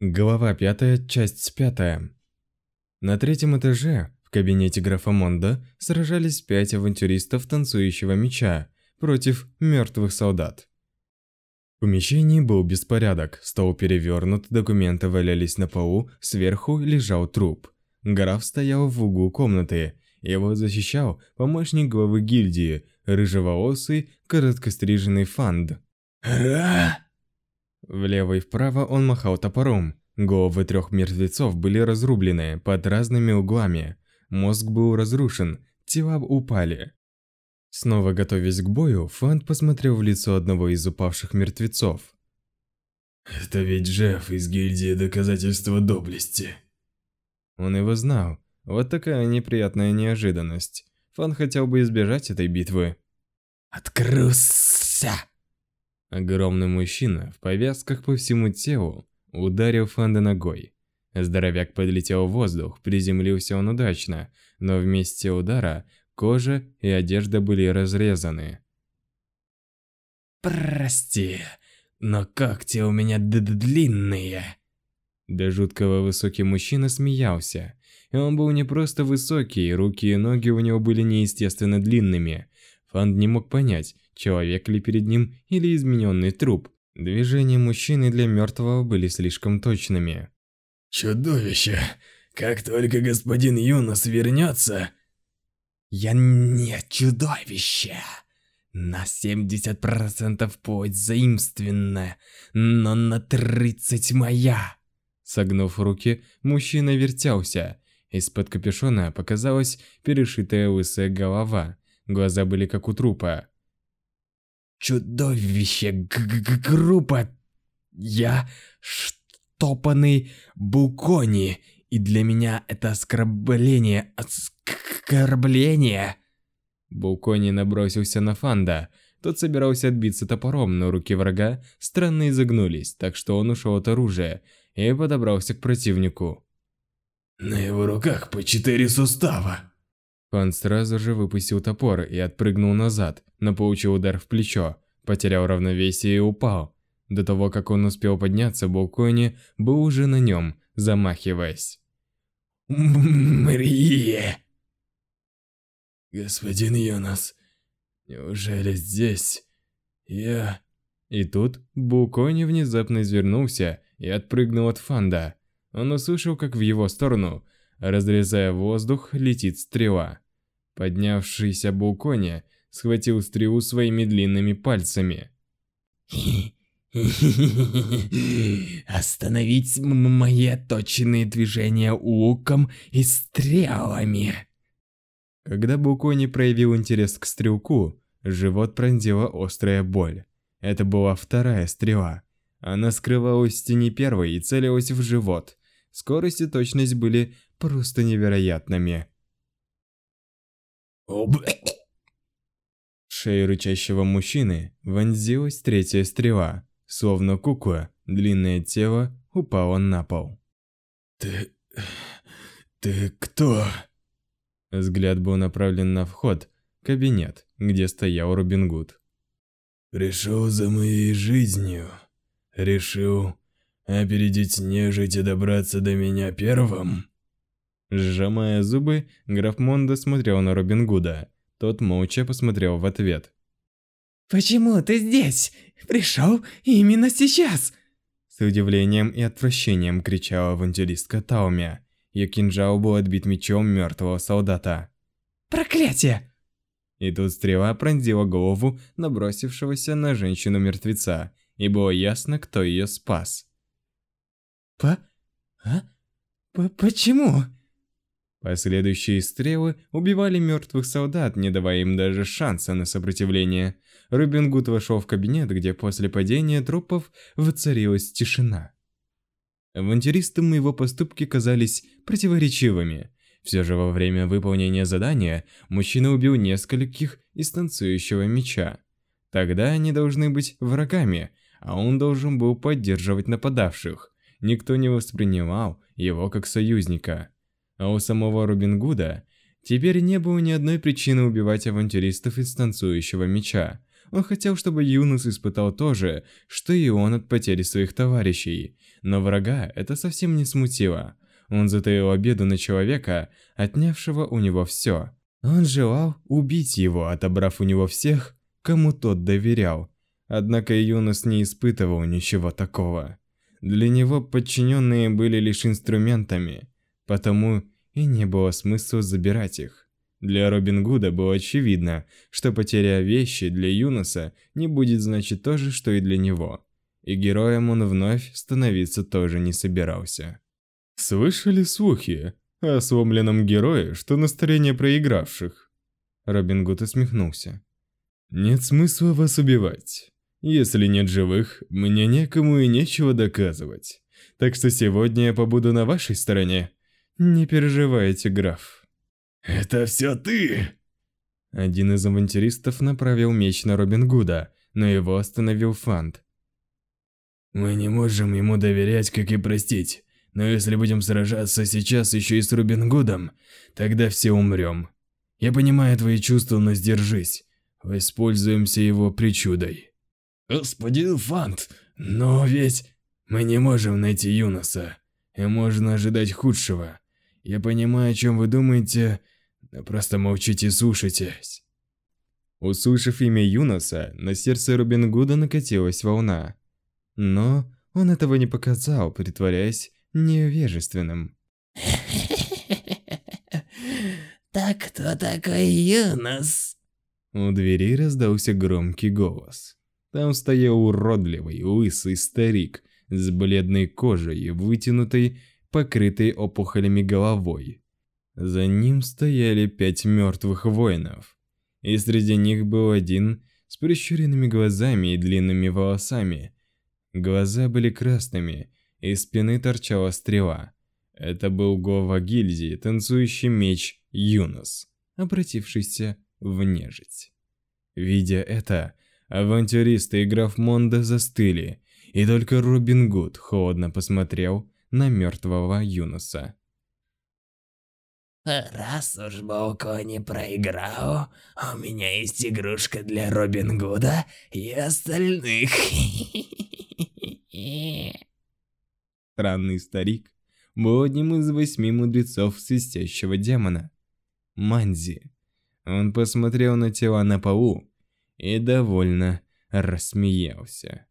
Глава 5, часть 5. На третьем этаже, в кабинете графа Монда, сражались пять авантюристов танцующего меча против мертвых солдат. В помещении был беспорядок, стол перевернут, документы валялись на полу, сверху лежал труп. Граф стоял в углу комнаты, его защищал помощник главы гильдии, рыжеволосый, короткостриженный фанд. «Ра!» Влево и вправо он махал топором. Головы трех мертвецов были разрублены под разными углами. Мозг был разрушен, тела упали. Снова готовясь к бою, Фант посмотрел в лицо одного из упавших мертвецов. «Это ведь Джефф из гильдии доказательства доблести». Он его знал. Вот такая неприятная неожиданность. Фан хотел бы избежать этой битвы. «Открылся!» Огромный мужчина в повязках по всему телу ударил Фанда ногой. Здоровяк подлетел в воздух, приземлился он удачно, но вместе удара кожа и одежда были разрезаны. «Прости, но когти у меня д -д длинные!» До жуткого высокий мужчина смеялся. И он был не просто высокий, руки и ноги у него были неестественно длинными. Фанд не мог понять, человек ли перед ним или измененный труп. Движения мужчины для мертвого были слишком точными. «Чудовище! Как только господин Юнос вернется...» «Я не чудовище!» На 70% путь заимственная, но на 30 моя. Согнув руки, мужчина вертелся. Из-под капюшона показалась перешитая лысая голова. Глаза были как у трупа. Чудовище г -г группа. Я штопанный Букони, и для меня это оскорбление, оскорбление. Букони набросился на Фанда. Тот собирался отбиться топором, но руки врага странно изогнулись, так что он ушел от оружия и подобрался к противнику. На его руках по четыре сустава. Фан сразу же выпустил топор и отпрыгнул назад, но получил удар в плечо, потерял равновесие и упал. До того, как он успел подняться, Булкони был уже на нем, замахиваясь. Мрие! Господин Йонас, неужели здесь я... И тут Булкони внезапно извернулся и отпрыгнул от Фанда. Он услышал, как в его сторону Разрезая воздух, летит стрела. Поднявшийся Булкони схватил стрелу своими длинными пальцами. Остановить мои точные движения луком и стрелами. Когда Букони проявил интерес к стрелку, живот пронзила острая боль. Это была вторая стрела. Она скрывалась в тени первой и целилась в живот. Скорость и точность были просто невероятными. Шею рычащего мужчины вонзилась третья стрела. Словно кукла, длинное тело упало на пол. «Ты... ты кто?» Взгляд был направлен на вход, кабинет, где стоял Робин Гуд. «Пришел за моей жизнью. Решил опередить нежить и добраться до меня первым?» Сжимая зубы, граф Мондо смотрел на Робин Гуда. Тот молча посмотрел в ответ. «Почему ты здесь? Пришел именно сейчас!» С удивлением и отвращением кричала авантюристка Тауми. Ее кинжал был отбит мечом мертвого солдата. «Проклятие!» И тут стрела пронзила голову набросившегося на женщину-мертвеца, и было ясно, кто ее спас. «По... а? По почему?» Последующие стрелы убивали мертвых солдат, не давая им даже шанса на сопротивление. Робин Гуд вошел в кабинет, где после падения трупов воцарилась тишина. Авантюристам его поступки казались противоречивыми. Все же во время выполнения задания мужчина убил нескольких из танцующего меча. Тогда они должны быть врагами, а он должен был поддерживать нападавших. Никто не воспринимал его как союзника. А у самого Робин Гуда теперь не было ни одной причины убивать авантюристов из танцующего меча. Он хотел, чтобы Юнус испытал то же, что и он от потери своих товарищей. Но врага это совсем не смутило. Он затаил обиду на человека, отнявшего у него все. Он желал убить его, отобрав у него всех, кому тот доверял. Однако Юнус не испытывал ничего такого. Для него подчиненные были лишь инструментами, потому и не было смысла забирать их. Для Робин Гуда было очевидно, что потеря вещи для Юноса не будет значить то же, что и для него. И героем он вновь становиться тоже не собирался. Слышали слухи о сломленном герое, что настроение проигравших? Робин Гуд усмехнулся. Нет смысла вас убивать. Если нет живых, мне некому и нечего доказывать. Так что сегодня я побуду на вашей стороне. Не переживайте, граф. Это все ты? Один из авантюристов направил меч на Робин Гуда, но его остановил Фант. Мы не можем ему доверять, как и простить. Но если будем сражаться сейчас еще и с Робин Гудом, тогда все умрем. Я понимаю твои чувства, но сдержись. Воспользуемся его причудой. Господин Фант, но ведь мы не можем найти Юноса, и можно ожидать худшего. Я понимаю, о чем вы думаете, но просто молчите и слушайтесь. Услышав имя Юноса, на сердце Робин Гуда накатилась волна. Но он этого не показал, притворяясь невежественным. «Так кто такой Юнос?» У двери раздался громкий голос. Там стоял уродливый, лысый старик с бледной кожей и вытянутой, покрытой опухолями головой. За ним стояли пять мертвых воинов, и среди них был один с прищуренными глазами и длинными волосами. Глаза были красными, из спины торчала стрела. Это был глава гильдии, танцующий меч Юнос, обратившийся в нежить. Видя это, авантюристы и граф Монда застыли, и только Робин Гуд холодно посмотрел на мертвого Юноса. Раз уж Боуко не проиграл, у меня есть игрушка для Робин Гуда и остальных. Странный старик был одним из восьми мудрецов свистящего демона. Манзи. Он посмотрел на тела на полу и довольно рассмеялся.